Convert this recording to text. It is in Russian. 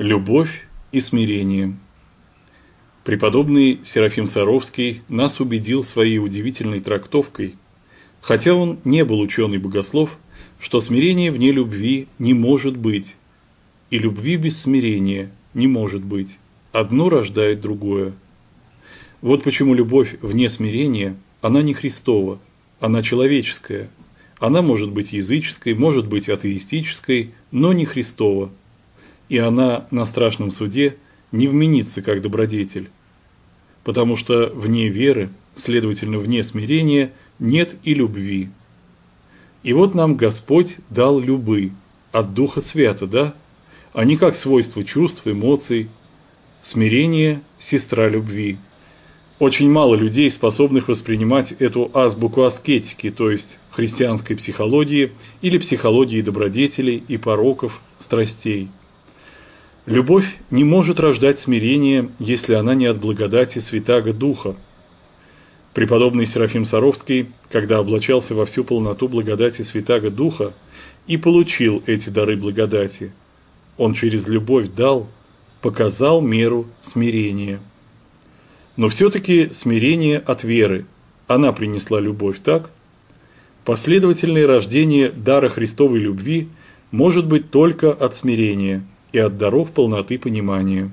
Любовь и смирение. Преподобный Серафим Саровский нас убедил своей удивительной трактовкой, хотя он не был ученый-богослов, что смирение вне любви не может быть, и любви без смирения не может быть. Одно рождает другое. Вот почему любовь вне смирения, она не Христова, она человеческая. Она может быть языческой, может быть атеистической, но не Христова – и она на страшном суде не вменится как добродетель, потому что вне веры, следовательно, вне смирения, нет и любви. И вот нам Господь дал любы от Духа Свята, да? А не как свойство чувств, эмоций. Смирение – сестра любви. Очень мало людей, способных воспринимать эту азбуку аскетики, то есть христианской психологии или психологии добродетелей и пороков, страстей – Любовь не может рождать смирение, если она не от благодати Святаго Духа. Преподобный Серафим Саровский, когда облачался во всю полноту благодати Святаго Духа и получил эти дары благодати, он через любовь дал, показал меру смирения. Но все-таки смирение от веры, она принесла любовь так, последовательное рождение дара Христовой любви может быть только от смирения – и от даров полноты понимания.